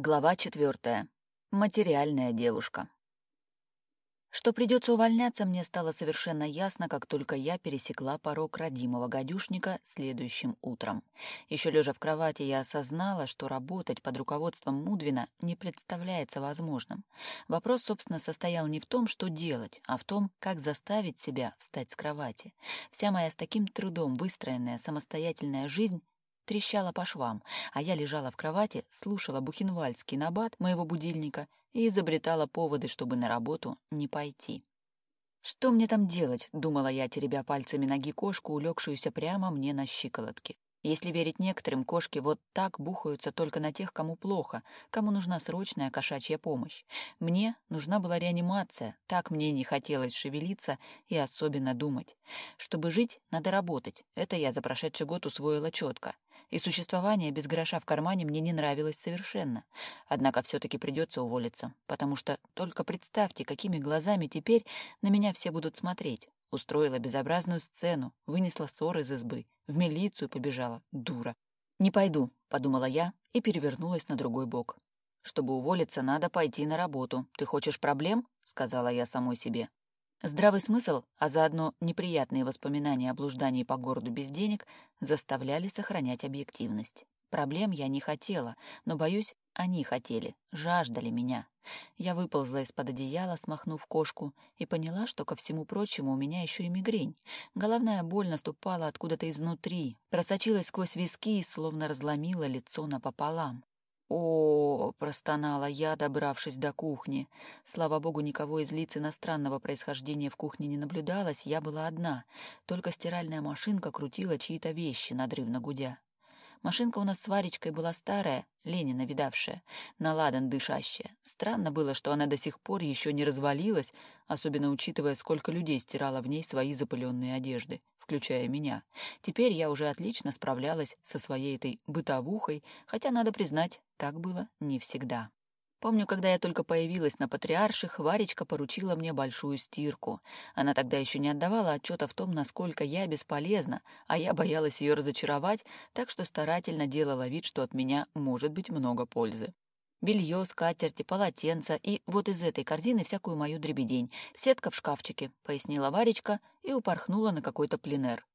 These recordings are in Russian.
Глава четвертая. Материальная девушка. Что придется увольняться, мне стало совершенно ясно, как только я пересекла порог родимого гадюшника следующим утром. Еще лежа в кровати, я осознала, что работать под руководством Мудвина не представляется возможным. Вопрос, собственно, состоял не в том, что делать, а в том, как заставить себя встать с кровати. Вся моя с таким трудом выстроенная самостоятельная жизнь трещала по швам, а я лежала в кровати, слушала бухенвальский набат моего будильника и изобретала поводы, чтобы на работу не пойти. «Что мне там делать?» — думала я, теребя пальцами ноги кошку, улегшуюся прямо мне на щиколотке. Если верить некоторым, кошки вот так бухаются только на тех, кому плохо, кому нужна срочная кошачья помощь. Мне нужна была реанимация, так мне не хотелось шевелиться и особенно думать. Чтобы жить, надо работать, это я за прошедший год усвоила четко. И существование без гроша в кармане мне не нравилось совершенно. Однако все-таки придется уволиться, потому что только представьте, какими глазами теперь на меня все будут смотреть. Устроила безобразную сцену, вынесла ссоры из избы, в милицию побежала, дура. «Не пойду», — подумала я и перевернулась на другой бок. «Чтобы уволиться, надо пойти на работу. Ты хочешь проблем?» — сказала я самой себе. Здравый смысл, а заодно неприятные воспоминания о блуждании по городу без денег заставляли сохранять объективность. Проблем я не хотела, но, боюсь, они хотели, жаждали меня. Я выползла из-под одеяла, смахнув кошку, и поняла, что, ко всему прочему, у меня еще и мигрень. Головная боль наступала откуда-то изнутри, просочилась сквозь виски и словно разломила лицо напополам. «О!» — простонала я, добравшись до кухни. Слава богу, никого из лиц иностранного происхождения в кухне не наблюдалось, я была одна. Только стиральная машинка крутила чьи-то вещи, надрывно гудя. Машинка у нас с Варечкой была старая, Ленина видавшая, на дышащая. Странно было, что она до сих пор еще не развалилась, особенно учитывая, сколько людей стирало в ней свои запыленные одежды, включая меня. Теперь я уже отлично справлялась со своей этой бытовухой, хотя, надо признать, так было не всегда. Помню, когда я только появилась на патриарших, Варечка поручила мне большую стирку. Она тогда еще не отдавала отчета в том, насколько я бесполезна, а я боялась ее разочаровать, так что старательно делала вид, что от меня может быть много пользы. Белье, скатерти, полотенца и вот из этой корзины всякую мою дребедень. Сетка в шкафчике, — пояснила Варечка и упорхнула на какой-то пленер.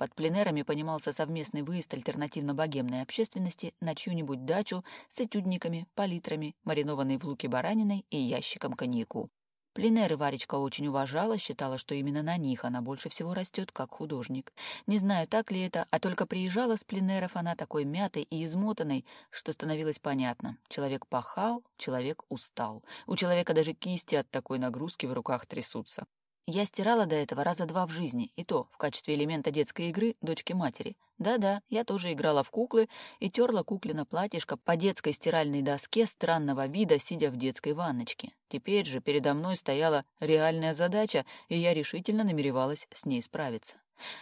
Под пленерами понимался совместный выезд альтернативно-богемной общественности на чью-нибудь дачу с этюдниками, палитрами, маринованной в луке бараниной и ящиком коньяку. Пленеры Варечка очень уважала, считала, что именно на них она больше всего растет как художник. Не знаю, так ли это, а только приезжала с пленеров она такой мятой и измотанной, что становилось понятно. Человек пахал, человек устал. У человека даже кисти от такой нагрузки в руках трясутся. Я стирала до этого раза два в жизни, и то в качестве элемента детской игры дочки матери. Да-да, я тоже играла в куклы и терла куклина платьишко по детской стиральной доске странного вида, сидя в детской ванночке. Теперь же передо мной стояла реальная задача, и я решительно намеревалась с ней справиться.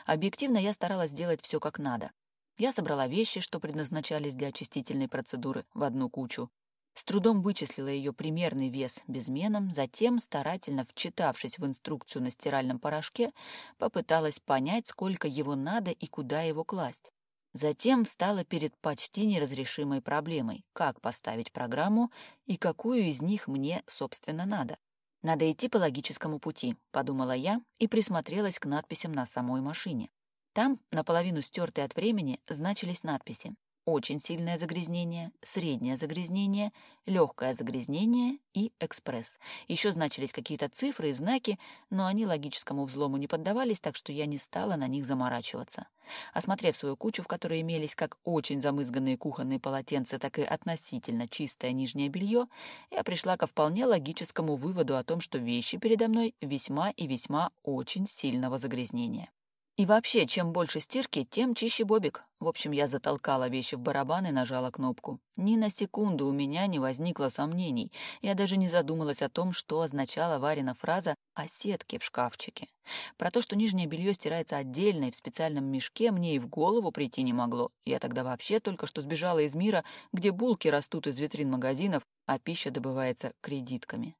Объективно я старалась делать все как надо. Я собрала вещи, что предназначались для очистительной процедуры, в одну кучу. С трудом вычислила ее примерный вес безменом, затем, старательно вчитавшись в инструкцию на стиральном порошке, попыталась понять, сколько его надо и куда его класть. Затем встала перед почти неразрешимой проблемой, как поставить программу и какую из них мне, собственно, надо. «Надо идти по логическому пути», — подумала я и присмотрелась к надписям на самой машине. Там, наполовину стертые от времени, значились надписи очень сильное загрязнение, среднее загрязнение, легкое загрязнение и экспресс. Еще значились какие-то цифры и знаки, но они логическому взлому не поддавались, так что я не стала на них заморачиваться. Осмотрев свою кучу, в которой имелись как очень замызганные кухонные полотенца, так и относительно чистое нижнее белье, я пришла ко вполне логическому выводу о том, что вещи передо мной весьма и весьма очень сильного загрязнения. И вообще, чем больше стирки, тем чище Бобик. В общем, я затолкала вещи в барабан и нажала кнопку. Ни на секунду у меня не возникло сомнений. Я даже не задумалась о том, что означала Варина фраза о сетке в шкафчике. Про то, что нижнее белье стирается отдельно и в специальном мешке, мне и в голову прийти не могло. Я тогда вообще только что сбежала из мира, где булки растут из витрин магазинов, а пища добывается кредитками.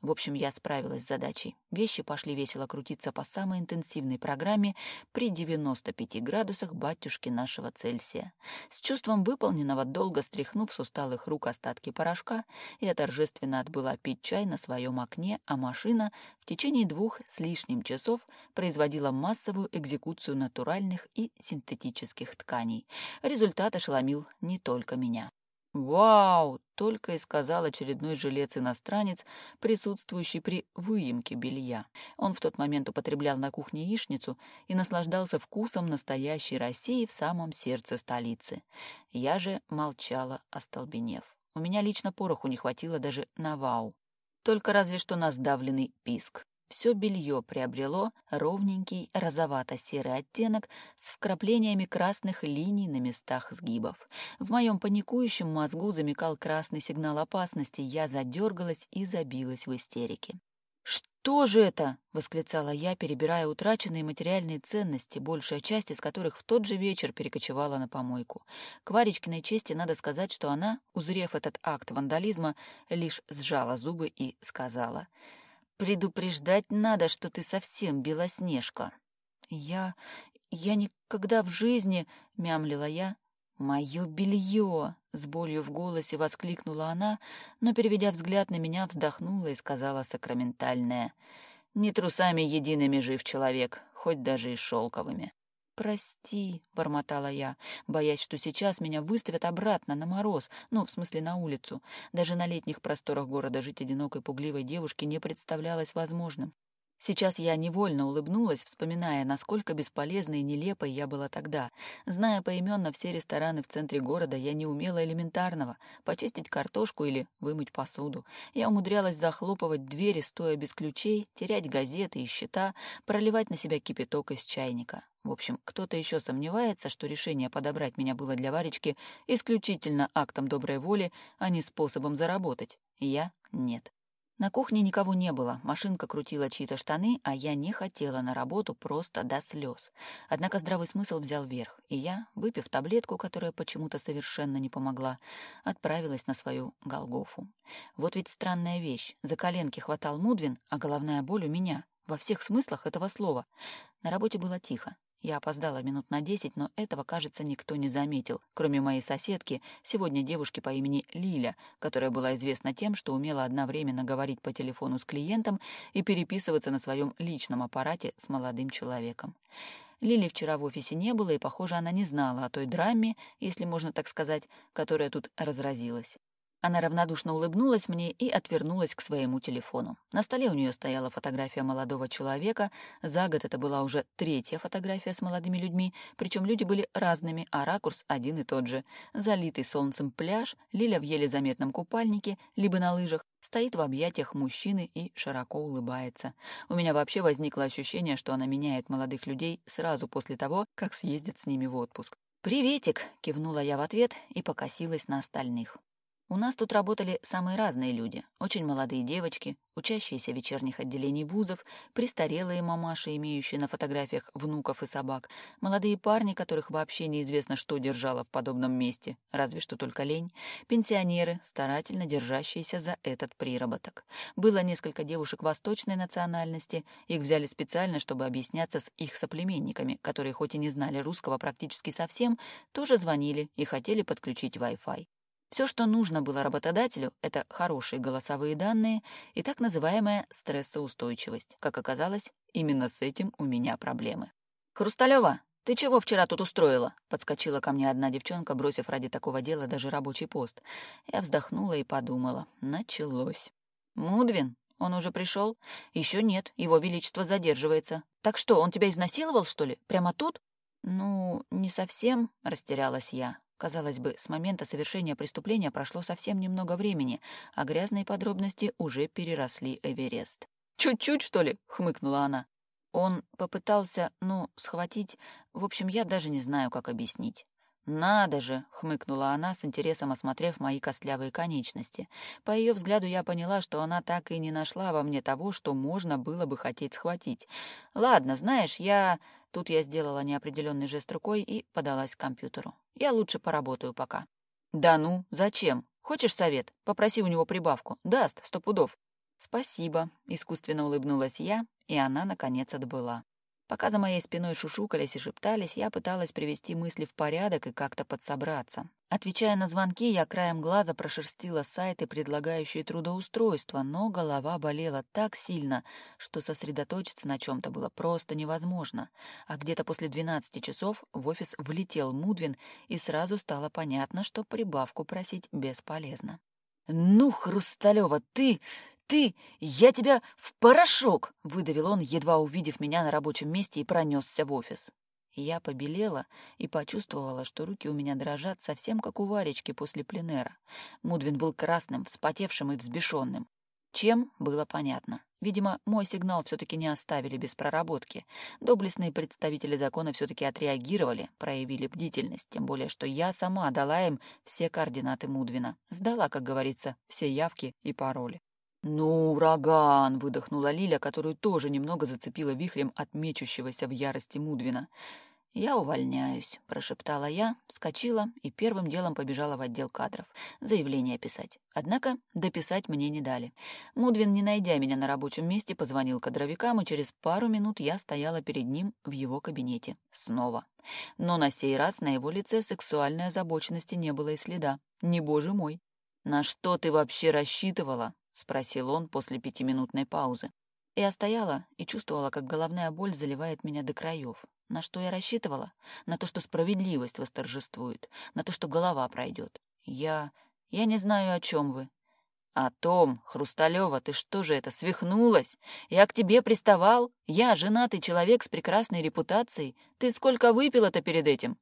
В общем, я справилась с задачей. Вещи пошли весело крутиться по самой интенсивной программе при 95 градусах батюшки нашего Цельсия. С чувством выполненного, долго стряхнув с усталых рук остатки порошка, я торжественно отбыла пить чай на своем окне, а машина в течение двух с лишним часов производила массовую экзекуцию натуральных и синтетических тканей. Результат ошеломил не только меня. «Вау!» — только и сказал очередной жилец-иностранец, присутствующий при выемке белья. Он в тот момент употреблял на кухне яичницу и наслаждался вкусом настоящей России в самом сердце столицы. Я же молчала, остолбенев. У меня лично пороху не хватило даже на вау. Только разве что на сдавленный писк. Все белье приобрело ровненький розовато-серый оттенок с вкраплениями красных линий на местах сгибов. В моем паникующем мозгу замекал красный сигнал опасности, я задергалась и забилась в истерике. «Что же это?» — восклицала я, перебирая утраченные материальные ценности, большая часть из которых в тот же вечер перекочевала на помойку. К Варечкиной чести надо сказать, что она, узрев этот акт вандализма, лишь сжала зубы и сказала — предупреждать надо, что ты совсем белоснежка». «Я... я никогда в жизни...» — мямлила я. «Мое белье!» — с болью в голосе воскликнула она, но, переведя взгляд на меня, вздохнула и сказала сакраментальное. «Не трусами едиными жив человек, хоть даже и шелковыми». «Прости», — бормотала я, боясь, что сейчас меня выставят обратно на мороз, ну, в смысле на улицу. Даже на летних просторах города жить одинокой пугливой девушке не представлялось возможным. Сейчас я невольно улыбнулась, вспоминая, насколько бесполезной и нелепой я была тогда. Зная поименно все рестораны в центре города, я не умела элементарного — почистить картошку или вымыть посуду. Я умудрялась захлопывать двери, стоя без ключей, терять газеты и счета, проливать на себя кипяток из чайника. В общем, кто-то еще сомневается, что решение подобрать меня было для Варечки исключительно актом доброй воли, а не способом заработать. Я — нет. На кухне никого не было, машинка крутила чьи-то штаны, а я не хотела на работу просто до слез. Однако здравый смысл взял верх, и я, выпив таблетку, которая почему-то совершенно не помогла, отправилась на свою Голгофу. Вот ведь странная вещь, за коленки хватал Мудвин, а головная боль у меня, во всех смыслах этого слова. На работе было тихо, я опоздала минут на десять, но этого, кажется, никто не заметил, кроме моей соседки, сегодня девушки по имени Лиля, которая была известна тем, что умела одновременно говорить по телефону с клиентом и переписываться на своем личном аппарате с молодым человеком. Лили вчера в офисе не было, и, похоже, она не знала о той драме, если можно так сказать, которая тут разразилась. Она равнодушно улыбнулась мне и отвернулась к своему телефону. На столе у нее стояла фотография молодого человека. За год это была уже третья фотография с молодыми людьми, причем люди были разными, а ракурс один и тот же. Залитый солнцем пляж, Лиля в еле заметном купальнике, либо на лыжах, стоит в объятиях мужчины и широко улыбается. У меня вообще возникло ощущение, что она меняет молодых людей сразу после того, как съездит с ними в отпуск. «Приветик!» — кивнула я в ответ и покосилась на остальных. У нас тут работали самые разные люди, очень молодые девочки, учащиеся вечерних отделений вузов, престарелые мамаши, имеющие на фотографиях внуков и собак, молодые парни, которых вообще неизвестно, что держало в подобном месте, разве что только лень, пенсионеры, старательно держащиеся за этот приработок. Было несколько девушек восточной национальности, их взяли специально, чтобы объясняться с их соплеменниками, которые хоть и не знали русского практически совсем, тоже звонили и хотели подключить Wi-Fi. Все, что нужно было работодателю, это хорошие голосовые данные и так называемая стрессоустойчивость. Как оказалось, именно с этим у меня проблемы. «Хрусталева, ты чего вчера тут устроила?» Подскочила ко мне одна девчонка, бросив ради такого дела даже рабочий пост. Я вздохнула и подумала. Началось. «Мудвин, он уже пришел?» «Еще нет, его величество задерживается. Так что, он тебя изнасиловал, что ли? Прямо тут?» «Ну, не совсем», — растерялась я. Казалось бы, с момента совершения преступления прошло совсем немного времени, а грязные подробности уже переросли Эверест. «Чуть-чуть, что ли?» — хмыкнула она. Он попытался, ну, схватить... В общем, я даже не знаю, как объяснить. «Надо же!» — хмыкнула она, с интересом осмотрев мои костлявые конечности. По ее взгляду я поняла, что она так и не нашла во мне того, что можно было бы хотеть схватить. «Ладно, знаешь, я Тут я сделала неопределенный жест рукой и подалась к компьютеру. Я лучше поработаю пока. Да ну, зачем? Хочешь совет? Попроси у него прибавку. Даст, сто пудов. Спасибо, искусственно улыбнулась я, и она, наконец, отбыла. Пока за моей спиной шушукались и шептались, я пыталась привести мысли в порядок и как-то подсобраться. Отвечая на звонки, я краем глаза прошерстила сайты, предлагающие трудоустройство, но голова болела так сильно, что сосредоточиться на чем-то было просто невозможно. А где-то после 12 часов в офис влетел Мудвин, и сразу стало понятно, что прибавку просить бесполезно. «Ну, Хрусталева, ты ты! Я тебя в порошок!» — выдавил он, едва увидев меня на рабочем месте и пронесся в офис. Я побелела и почувствовала, что руки у меня дрожат совсем как у Варечки после пленера. Мудвин был красным, вспотевшим и взбешенным. Чем, было понятно. Видимо, мой сигнал все-таки не оставили без проработки. Доблестные представители закона все-таки отреагировали, проявили бдительность, тем более, что я сама дала им все координаты Мудвина. Сдала, как говорится, все явки и пароли. «Ну, ураган!» — выдохнула Лиля, которую тоже немного зацепила вихрем от в ярости Мудвина. «Я увольняюсь», — прошептала я, вскочила и первым делом побежала в отдел кадров. Заявление писать. Однако дописать мне не дали. Мудвин, не найдя меня на рабочем месте, позвонил кадровикам, и через пару минут я стояла перед ним в его кабинете. Снова. Но на сей раз на его лице сексуальной озабоченности не было и следа. Не боже мой. «На что ты вообще рассчитывала?» спросил он после пятиминутной паузы. Я стояла и чувствовала, как головная боль заливает меня до краев. На что я рассчитывала? На то, что справедливость восторжествует, на то, что голова пройдет. Я... я не знаю, о чем вы. О том, Хрусталева, ты что же это, свихнулась? Я к тебе приставал? Я женатый человек с прекрасной репутацией. Ты сколько выпила-то перед этим?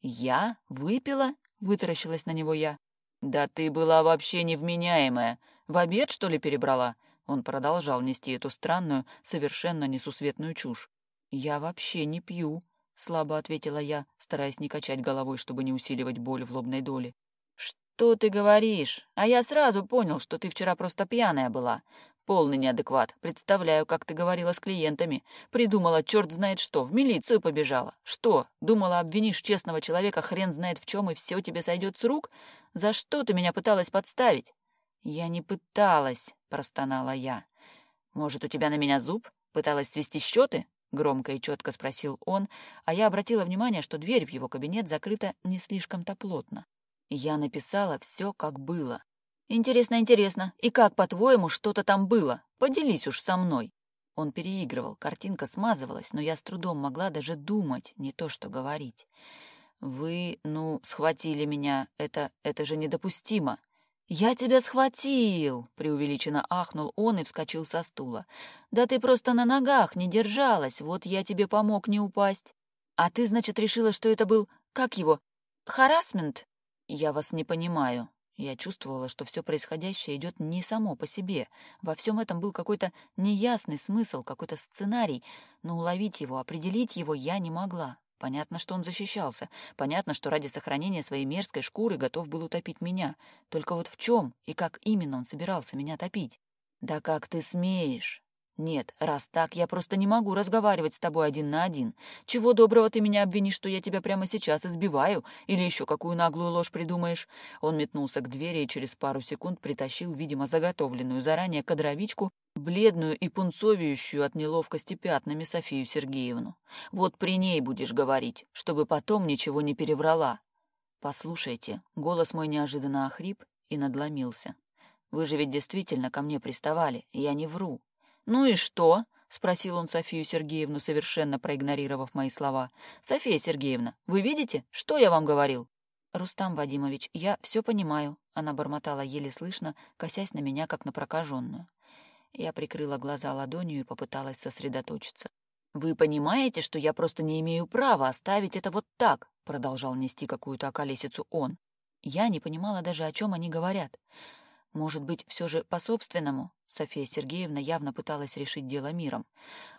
Я? Выпила? Вытаращилась на него я. Да ты была вообще невменяемая. В обед, что ли, перебрала?» Он продолжал нести эту странную, совершенно несусветную чушь. «Я вообще не пью», — слабо ответила я, стараясь не качать головой, чтобы не усиливать боль в лобной доле. «Что ты говоришь? А я сразу понял, что ты вчера просто пьяная была. Полный неадекват. Представляю, как ты говорила с клиентами. Придумала черт знает что, в милицию побежала. Что, думала, обвинишь честного человека хрен знает в чем, и все тебе сойдет с рук? За что ты меня пыталась подставить?» «Я не пыталась», — простонала я. «Может, у тебя на меня зуб? Пыталась свести счеты?» — громко и четко спросил он, а я обратила внимание, что дверь в его кабинет закрыта не слишком-то плотно. Я написала все, как было. «Интересно, интересно. И как, по-твоему, что-то там было? Поделись уж со мной». Он переигрывал, картинка смазывалась, но я с трудом могла даже думать, не то что говорить. «Вы, ну, схватили меня. Это... это же недопустимо!» «Я тебя схватил!» — преувеличенно ахнул он и вскочил со стула. «Да ты просто на ногах не держалась, вот я тебе помог не упасть. А ты, значит, решила, что это был... как его? Харасмент?» «Я вас не понимаю». Я чувствовала, что все происходящее идет не само по себе. Во всем этом был какой-то неясный смысл, какой-то сценарий, но уловить его, определить его я не могла. Понятно, что он защищался. Понятно, что ради сохранения своей мерзкой шкуры готов был утопить меня. Только вот в чем и как именно он собирался меня топить? «Да как ты смеешь?» «Нет, раз так, я просто не могу разговаривать с тобой один на один. Чего доброго ты меня обвинишь, что я тебя прямо сейчас избиваю? Или еще какую наглую ложь придумаешь?» Он метнулся к двери и через пару секунд притащил, видимо, заготовленную заранее кадровичку, бледную и пунцовеющую от неловкости пятнами Софию Сергеевну. «Вот при ней будешь говорить, чтобы потом ничего не переврала». «Послушайте», — голос мой неожиданно охрип и надломился. «Вы же ведь действительно ко мне приставали, я не вру». «Ну и что?» — спросил он Софию Сергеевну, совершенно проигнорировав мои слова. «София Сергеевна, вы видите, что я вам говорил?» «Рустам Вадимович, я все понимаю», — она бормотала еле слышно, косясь на меня, как на прокаженную. Я прикрыла глаза ладонью и попыталась сосредоточиться. «Вы понимаете, что я просто не имею права оставить это вот так?» — продолжал нести какую-то околесицу он. Я не понимала даже, о чем они говорят. Может быть, все же по-собственному? София Сергеевна явно пыталась решить дело миром.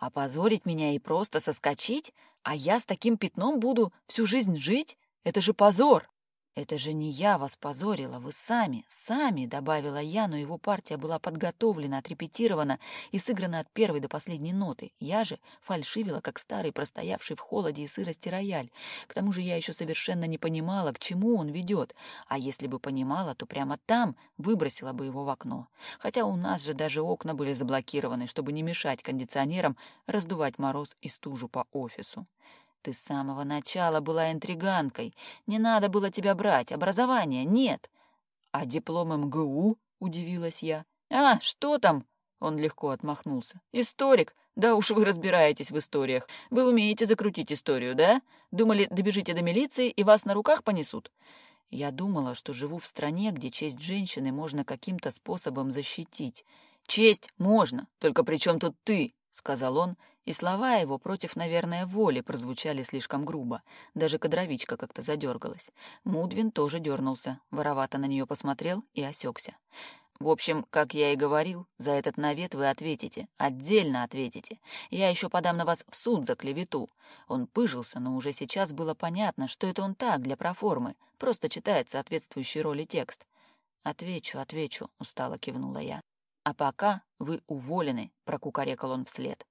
а позорить меня и просто соскочить? А я с таким пятном буду всю жизнь жить? Это же позор!» Это же не я вас позорила, вы сами, сами, добавила я, но его партия была подготовлена, отрепетирована и сыграна от первой до последней ноты. Я же фальшивила, как старый, простоявший в холоде и сырости рояль. К тому же я еще совершенно не понимала, к чему он ведет. А если бы понимала, то прямо там выбросила бы его в окно. Хотя у нас же даже окна были заблокированы, чтобы не мешать кондиционерам раздувать мороз и стужу по офису. Ты с самого начала была интриганкой. Не надо было тебя брать. Образования нет. А диплом МГУ? Удивилась я. А, что там? Он легко отмахнулся. «Историк? Да уж вы разбираетесь в историях. Вы умеете закрутить историю, да? Думали, добежите до милиции, и вас на руках понесут?» Я думала, что живу в стране, где честь женщины можно каким-то способом защитить. «Честь можно, только при чем тут ты?» сказал он, и слова его против, наверное, воли прозвучали слишком грубо. Даже кадровичка как-то задергалась. Мудвин тоже дернулся, воровато на нее посмотрел и осекся. В общем, как я и говорил, за этот навет вы ответите, отдельно ответите. Я еще подам на вас в суд за клевету. Он пыжился, но уже сейчас было понятно, что это он так, для проформы, просто читает соответствующий роли текст. «Отвечу, отвечу», — устало кивнула я. А пока вы уволены», — прокукарекал он вслед.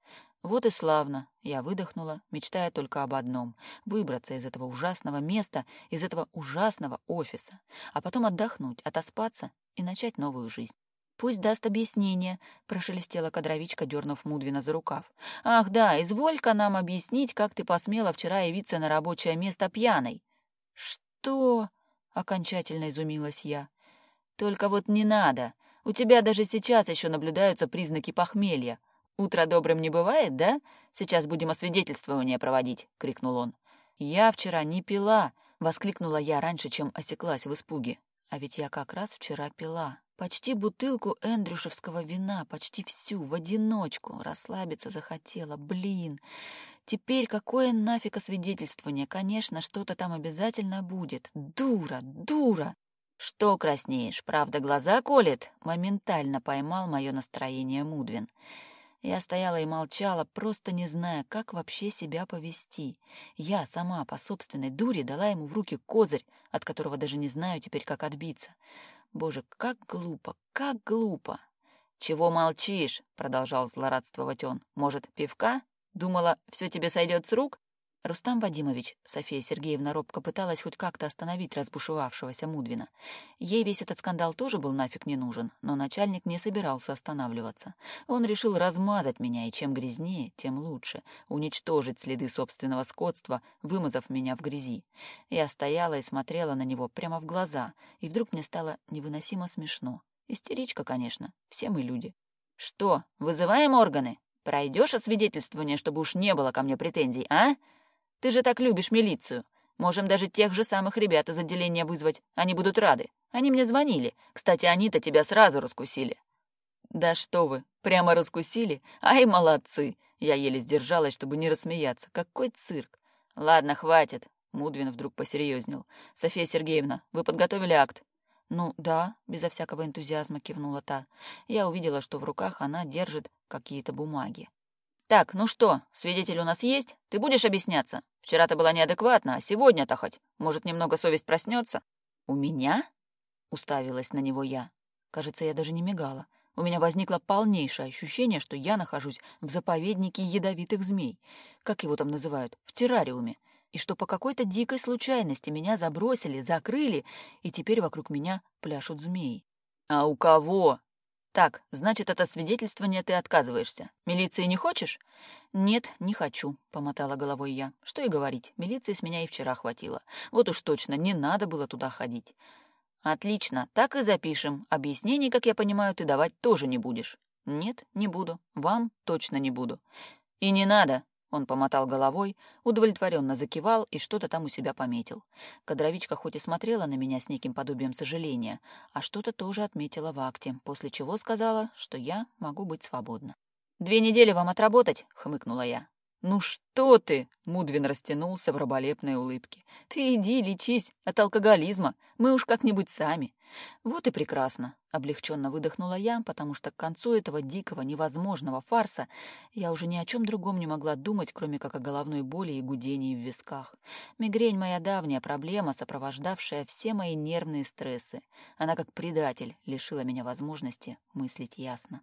«Вот и славно!» — я выдохнула, мечтая только об одном — выбраться из этого ужасного места, из этого ужасного офиса, а потом отдохнуть, отоспаться и начать новую жизнь. «Пусть даст объяснение», — прошелестела кадровичка, дернув Мудвина за рукав. «Ах да, изволь-ка нам объяснить, как ты посмела вчера явиться на рабочее место пьяной». «Что?» — окончательно изумилась я. «Только вот не надо!» У тебя даже сейчас еще наблюдаются признаки похмелья. Утро добрым не бывает, да? Сейчас будем освидетельствование проводить», — крикнул он. «Я вчера не пила», — воскликнула я раньше, чем осеклась в испуге. «А ведь я как раз вчера пила». Почти бутылку эндрюшевского вина, почти всю, в одиночку. Расслабиться захотела, блин. Теперь какое нафиг освидетельствование? Конечно, что-то там обязательно будет. Дура, дура! «Что краснеешь? Правда, глаза колет?» Моментально поймал мое настроение Мудвин. Я стояла и молчала, просто не зная, как вообще себя повести. Я сама по собственной дуре дала ему в руки козырь, от которого даже не знаю теперь, как отбиться. Боже, как глупо, как глупо! «Чего молчишь?» — продолжал злорадствовать он. «Может, пивка? Думала, все тебе сойдет с рук?» Рустам Вадимович, София Сергеевна робко пыталась хоть как-то остановить разбушевавшегося Мудвина. Ей весь этот скандал тоже был нафиг не нужен, но начальник не собирался останавливаться. Он решил размазать меня, и чем грязнее, тем лучше, уничтожить следы собственного скотства, вымазав меня в грязи. Я стояла и смотрела на него прямо в глаза, и вдруг мне стало невыносимо смешно. Истеричка, конечно, все мы люди. «Что, вызываем органы? Пройдешь освидетельствование, чтобы уж не было ко мне претензий, а?» Ты же так любишь милицию. Можем даже тех же самых ребят из отделения вызвать. Они будут рады. Они мне звонили. Кстати, они-то тебя сразу раскусили». «Да что вы, прямо раскусили? Ай, молодцы!» Я еле сдержалась, чтобы не рассмеяться. «Какой цирк!» «Ладно, хватит. Мудвин вдруг посерьезнел. «София Сергеевна, вы подготовили акт?» «Ну, да», — безо всякого энтузиазма кивнула та. Я увидела, что в руках она держит какие-то бумаги. «Так, ну что, свидетель у нас есть? Ты будешь объясняться? Вчера ты была неадекватна, а сегодня-то хоть. Может, немного совесть проснется?» «У меня?» — уставилась на него я. Кажется, я даже не мигала. У меня возникло полнейшее ощущение, что я нахожусь в заповеднике ядовитых змей, как его там называют, в террариуме, и что по какой-то дикой случайности меня забросили, закрыли, и теперь вокруг меня пляшут змеи. «А у кого?» «Так, значит, от освидетельствования ты отказываешься. Милиции не хочешь?» «Нет, не хочу», — помотала головой я. «Что и говорить, милиции с меня и вчера хватило. Вот уж точно, не надо было туда ходить». «Отлично, так и запишем. Объяснений, как я понимаю, ты давать тоже не будешь». «Нет, не буду. Вам точно не буду». «И не надо», он помотал головой, удовлетворенно закивал и что-то там у себя пометил. Кадровичка хоть и смотрела на меня с неким подобием сожаления, а что-то тоже отметила в акте, после чего сказала, что я могу быть свободна. «Две недели вам отработать?» — хмыкнула я. «Ну что ты!» — Мудвин растянулся в раболепной улыбке. «Ты иди лечись от алкоголизма, мы уж как-нибудь сами». «Вот и прекрасно!» — облегченно выдохнула я, потому что к концу этого дикого, невозможного фарса я уже ни о чем другом не могла думать, кроме как о головной боли и гудении в висках. Мигрень — моя давняя проблема, сопровождавшая все мои нервные стрессы. Она, как предатель, лишила меня возможности мыслить ясно.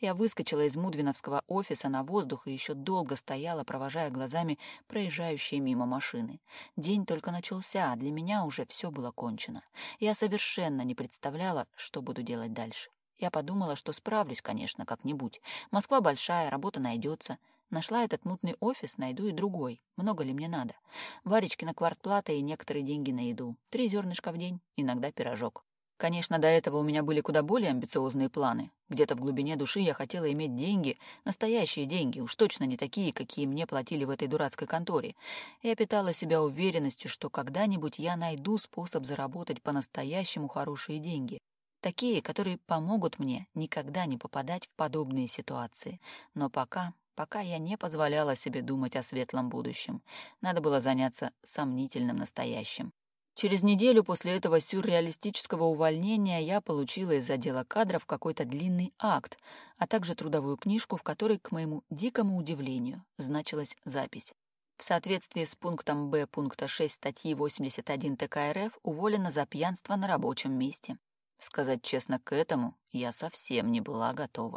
Я выскочила из Мудвиновского офиса на воздух и еще долго стояла, провожая глазами проезжающие мимо машины. День только начался, а для меня уже все было кончено. Я совершенно не представляла, что буду делать дальше. Я подумала, что справлюсь, конечно, как-нибудь. Москва большая, работа найдется. Нашла этот мутный офис, найду и другой. Много ли мне надо? Варечки на квартплата и некоторые деньги на еду. Три зернышка в день, иногда пирожок. Конечно, до этого у меня были куда более амбициозные планы. Где-то в глубине души я хотела иметь деньги, настоящие деньги, уж точно не такие, какие мне платили в этой дурацкой конторе. Я питала себя уверенностью, что когда-нибудь я найду способ заработать по-настоящему хорошие деньги. Такие, которые помогут мне никогда не попадать в подобные ситуации. Но пока, пока я не позволяла себе думать о светлом будущем. Надо было заняться сомнительным настоящим. Через неделю после этого сюрреалистического увольнения я получила из отдела кадров какой-то длинный акт, а также трудовую книжку, в которой, к моему дикому удивлению, значилась запись. В соответствии с пунктом Б пункта 6 статьи 81 ТК РФ уволена за пьянство на рабочем месте. Сказать честно, к этому я совсем не была готова.